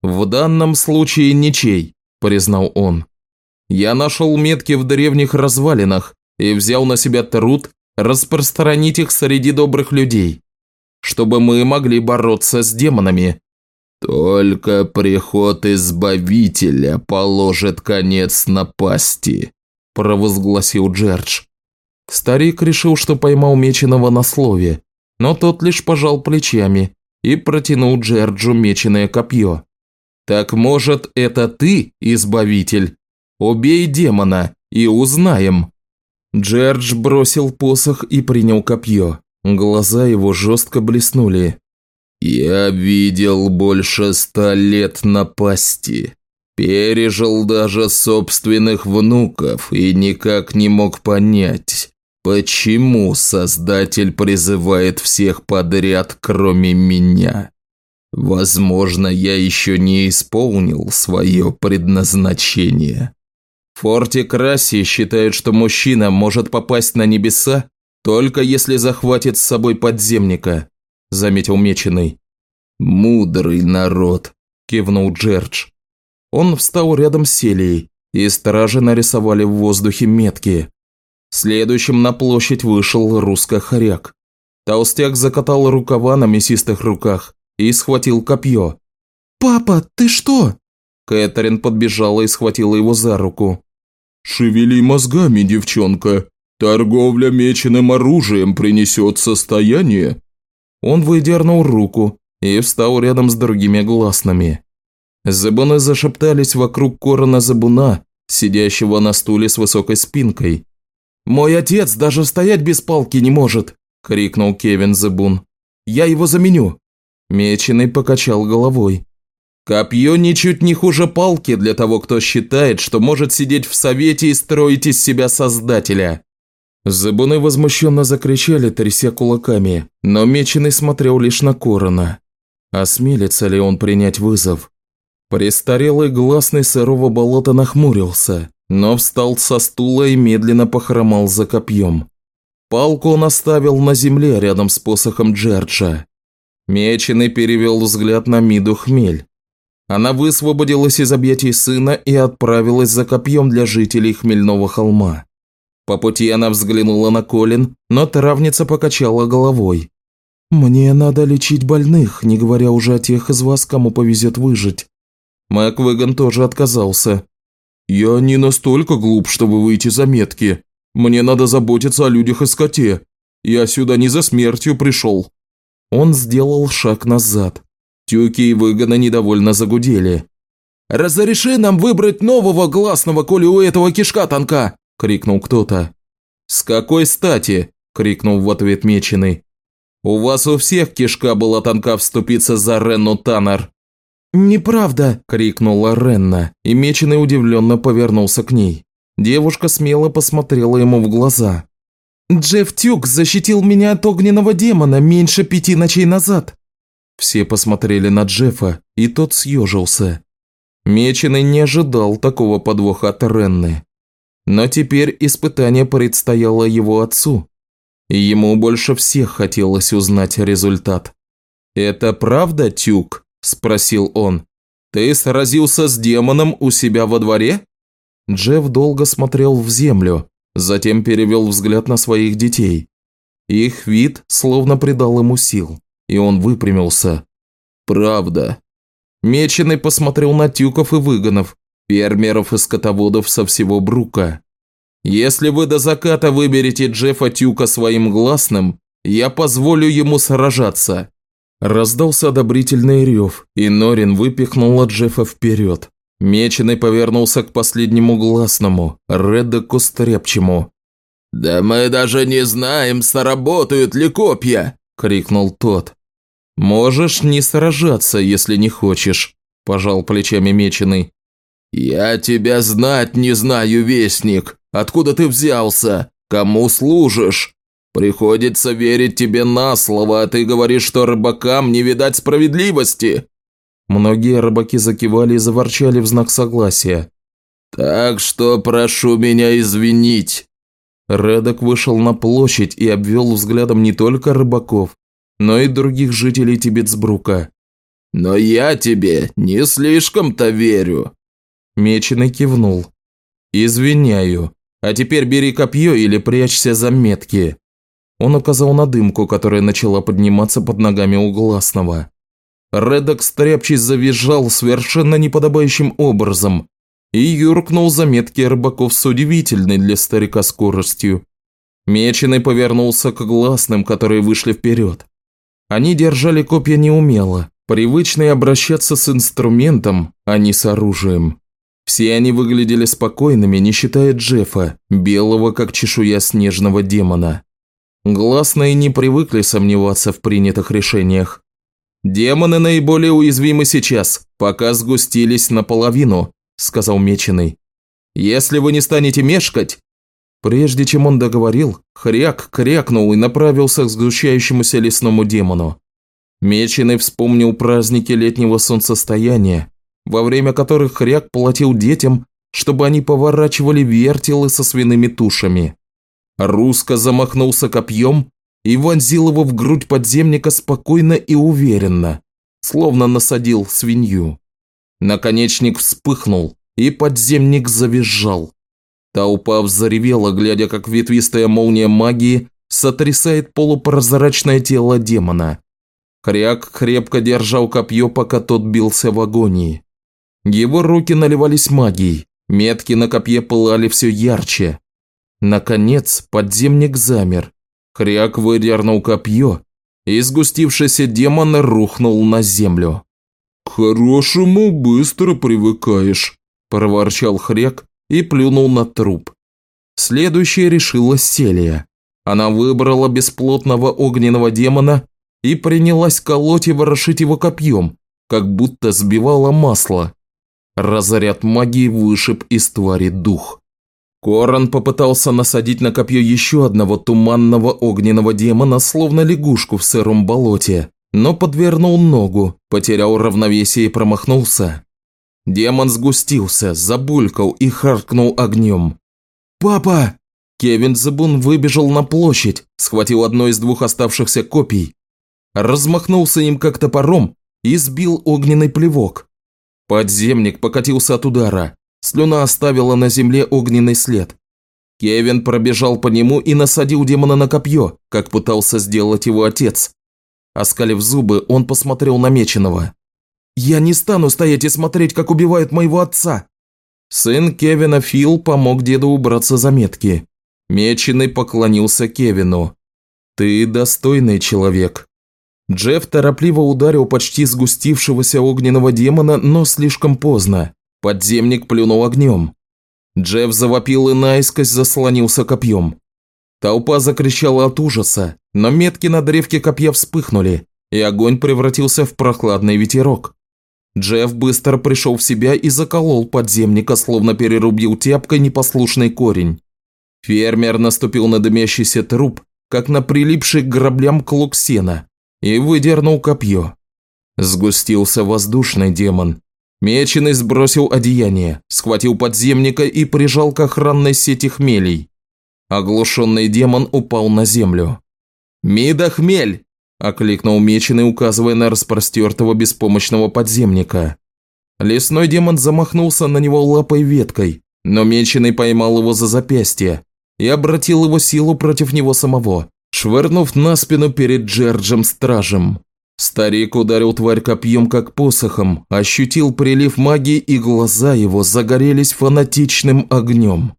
Speaker 1: «В данном случае ничей», – признал он. «Я нашел метки в древних развалинах и взял на себя труд распространить их среди добрых людей чтобы мы могли бороться с демонами.
Speaker 2: Только приход Избавителя положит конец напасти, провозгласил Джердж.
Speaker 1: Старик решил, что поймал меченого на слове, но тот лишь пожал плечами и протянул Джерджу меченое копье. «Так может, это ты, Избавитель? Убей демона и узнаем». Джердж бросил посох и принял копье. Глаза его жестко блеснули.
Speaker 2: «Я видел больше ста лет напасти. Пережил даже собственных внуков и никак не мог понять, Почему Создатель призывает всех подряд, кроме меня? Возможно, я еще не исполнил свое предназначение.
Speaker 1: Форти Краси считает, что мужчина может попасть на небеса, только если захватит с собой подземника, заметил Меченый.
Speaker 2: Мудрый народ, кивнул Джердж.
Speaker 1: Он встал рядом с Селией, и стражи нарисовали в воздухе метки. Следующим на площадь вышел русско-хоряк. Толстяк закатал рукава на мясистых руках и схватил копье. «Папа, ты что?» Кэтрин подбежала и схватила его за руку.
Speaker 4: «Шевели мозгами, девчонка. Торговля меченым оружием принесет состояние».
Speaker 1: Он выдернул руку и встал рядом с другими гласными. Забуны зашептались вокруг корона забуна, сидящего на стуле с высокой спинкой. «Мой отец даже стоять без палки не может!» – крикнул Кевин Забун. «Я его заменю!» Меченый покачал головой. «Копье ничуть не хуже палки для того, кто считает, что может сидеть в совете и строить из себя создателя!» Забуны возмущенно закричали, тряся кулаками, но Меченый смотрел лишь на Корона. Осмелится ли он принять вызов? Престарелый гласный сырого болота нахмурился но встал со стула и медленно похромал за копьем. Палку он оставил на земле рядом с посохом Джерджа. Меченый перевел взгляд на Миду Хмель. Она высвободилась из объятий сына и отправилась за копьем для жителей Хмельного холма. По пути она взглянула на Колин, но травница покачала головой. «Мне надо лечить больных, не говоря уже о тех из вас, кому повезет выжить». Мэг Выган тоже отказался.
Speaker 4: «Я не настолько глуп, чтобы выйти за метки. Мне надо заботиться о людях и скоте. Я сюда не за смертью пришел».
Speaker 1: Он сделал шаг назад. Тюки и выгоны недовольно загудели. «Разреши нам выбрать нового гласного, коли у этого кишка тонка!» – крикнул кто-то. «С какой стати?» – крикнул в ответ Меченый. «У вас у всех кишка была тонка вступиться за Ренну Таннер». «Неправда!» – крикнула Ренна, и Меченый удивленно повернулся к ней. Девушка смело посмотрела ему в глаза. «Джефф Тюк защитил меня от огненного демона меньше пяти ночей назад!» Все посмотрели на Джеффа, и тот съежился. Меченый не ожидал такого подвоха от Ренны. Но теперь испытание предстояло его отцу, и ему больше всех хотелось узнать результат. «Это правда, Тюк?» – спросил он. «Ты сразился с демоном у себя во дворе?» Джефф долго смотрел в землю, затем перевел взгляд на своих детей. Их вид словно придал ему сил, и он выпрямился. «Правда». Меченый посмотрел на тюков и выгонов, фермеров и скотоводов со всего Брука. «Если вы до заката выберете Джеффа Тюка своим гласным, я позволю ему сражаться. Раздался одобрительный рев, и Норин выпихнула Джеффа вперед. Меченый повернулся к последнему гласному, Редеку Стряпчему.
Speaker 2: «Да мы даже не знаем, сработают ли копья!» – крикнул тот.
Speaker 1: «Можешь не сражаться, если не хочешь», – пожал плечами Меченый.
Speaker 2: «Я тебя знать не знаю, Вестник. Откуда ты взялся? Кому служишь?» Приходится верить тебе на слово, а ты говоришь, что рыбакам не видать справедливости».
Speaker 1: Многие рыбаки закивали и заворчали в знак согласия.
Speaker 2: «Так что прошу меня извинить».
Speaker 1: Редок вышел на площадь и обвел взглядом не только рыбаков, но и других жителей Тибетсбрука.
Speaker 2: «Но я тебе не слишком-то верю».
Speaker 1: Меченый кивнул. «Извиняю. А теперь бери копье или прячься за метки». Он указал на дымку, которая начала подниматься под ногами у гласного. Редок стряпчий завизжал совершенно неподобающим образом и юркнул за метки рыбаков с удивительной для старика скоростью. Меченый повернулся к гласным, которые вышли вперед. Они держали копья неумело, привычные обращаться с инструментом, а не с оружием. Все они выглядели спокойными, не считая Джеффа, белого как чешуя снежного демона. Гласные не привыкли сомневаться в принятых решениях. «Демоны наиболее уязвимы сейчас, пока сгустились наполовину», – сказал Меченый. «Если вы не станете мешкать...» Прежде чем он договорил, хряк крякнул и направился к сгущающемуся лесному демону. Меченый вспомнил праздники летнего солнцестояния, во время которых хряк платил детям, чтобы они поворачивали вертелы со свиными тушами. Русско замахнулся копьем и вонзил его в грудь подземника спокойно и уверенно, словно насадил свинью. Наконечник вспыхнул, и подземник завизжал. Толпа взревела, глядя, как ветвистая молния магии сотрясает полупрозрачное тело демона. Хряк крепко держал копье, пока тот бился в агонии. Его руки наливались магией, метки на копье пылали все ярче. Наконец подземник замер. Хряк выдернул копье, и сгустившийся демон рухнул на землю.
Speaker 4: «К хорошему быстро привыкаешь», – проворчал хряк и плюнул на труп.
Speaker 1: Следующая решила Селия. Она выбрала бесплотного огненного демона и принялась колоть и ворошить его копьем, как будто сбивала масло. Разряд магии вышиб из твари дух. Коран попытался насадить на копье еще одного туманного огненного демона, словно лягушку в сыром болоте, но подвернул ногу, потерял равновесие и промахнулся. Демон сгустился, забулькал и харкнул огнем. «Папа!» Кевин Забун выбежал на площадь, схватил одно из двух оставшихся копий, размахнулся им как топором и сбил огненный плевок. Подземник покатился от удара, слюна оставила на земле огненный след. Кевин пробежал по нему и насадил демона на копье, как пытался сделать его отец. Оскалив зубы, он посмотрел на Меченого. «Я не стану стоять и смотреть, как убивают моего отца!» Сын Кевина Фил помог деду убраться за метки. Меченый поклонился Кевину. «Ты достойный человек». Джефф торопливо ударил почти сгустившегося огненного демона, но слишком поздно. Подземник плюнул огнем. Джефф завопил и наискось заслонился копьем. Толпа закричала от ужаса, но метки на древке копья вспыхнули, и огонь превратился в прохладный ветерок. Джефф быстро пришел в себя и заколол подземника, словно перерубил тяпкой непослушный корень. Фермер наступил на дымящийся труп, как на прилипший к граблям клок сена, и выдернул копье. Сгустился воздушный демон. Меченый сбросил одеяние, схватил подземника и прижал к охранной сети хмелей. Оглушенный демон упал на землю. «Мида хмель!» – окликнул Меченый, указывая на распростертого беспомощного подземника. Лесной демон замахнулся на него лапой веткой, но Меченый поймал его за запястье и обратил его силу против него самого, швырнув на спину перед Джерджем-стражем. Старик ударил тварь копьем как посохом, ощутил прилив магии и глаза его загорелись фанатичным огнем.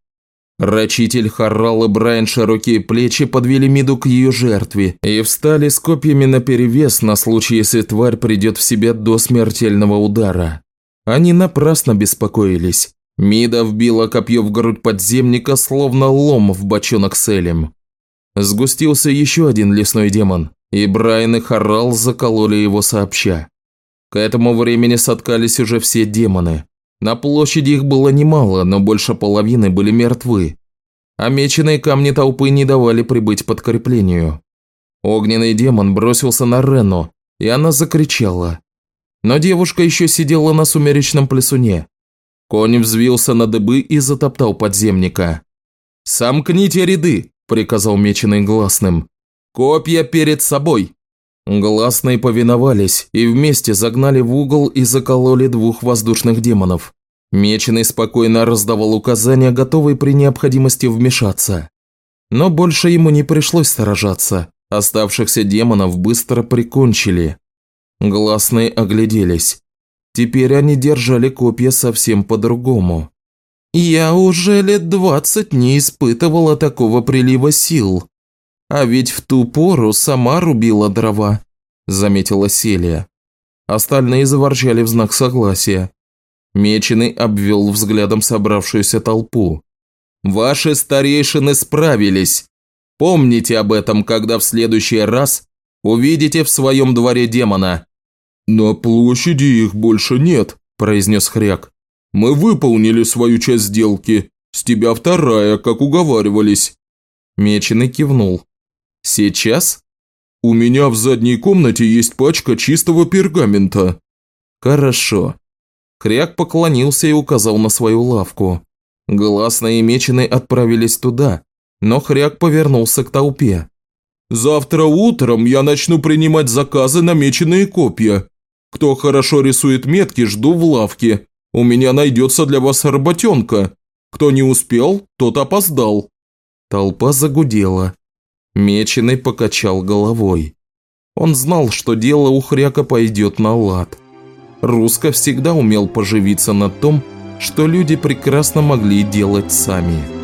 Speaker 1: Рачитель Харрал и Брайан широкие плечи подвели Миду к ее жертве и встали с копьями наперевес на случай, если тварь придет в себя до смертельного удара. Они напрасно беспокоились. Мида вбила копье в грудь подземника, словно лом в бочонок с элем. Сгустился еще один лесной демон, и Брайан и Харрал закололи его сообща. К этому времени соткались уже все демоны. На площади их было немало, но больше половины были мертвы. А меченые камни толпы не давали прибыть подкреплению. Огненный демон бросился на Рену, и она закричала. Но девушка еще сидела на сумеречном плесуне. Конь взвился на дыбы и затоптал подземника. «Сомкните ряды!» – приказал меченый гласным. «Копья перед собой!» Гласные повиновались и вместе загнали в угол и закололи двух воздушных демонов. Меченый спокойно раздавал указания, готовый при необходимости вмешаться. Но больше ему не пришлось сражаться. Оставшихся демонов быстро прикончили. Гласные огляделись. Теперь они держали копья совсем по-другому. «Я уже лет двадцать не испытывала такого прилива сил», а ведь в ту пору сама рубила дрова», – заметила Селия. Остальные заворчали в знак согласия. Меченый обвел взглядом собравшуюся толпу. «Ваши старейшины справились. Помните об этом, когда в следующий раз увидите в своем дворе демона».
Speaker 4: «На площади их больше нет», – произнес Хряк. «Мы выполнили свою часть сделки. С тебя вторая, как уговаривались».
Speaker 1: Меченый кивнул. «Сейчас?»
Speaker 4: «У меня в задней комнате есть пачка чистого пергамента».
Speaker 1: «Хорошо». Кряк поклонился и указал на свою лавку. Гласный и Меченый отправились туда, но Хряк повернулся к толпе.
Speaker 4: «Завтра утром я начну принимать заказы на меченые копья. Кто хорошо рисует метки, жду в лавке. У меня найдется для вас работенка. Кто не успел, тот опоздал».
Speaker 1: Толпа загудела. Меченый покачал головой. Он знал, что дело у Хряка пойдет на лад. Русско всегда умел поживиться на том, что люди прекрасно могли делать сами.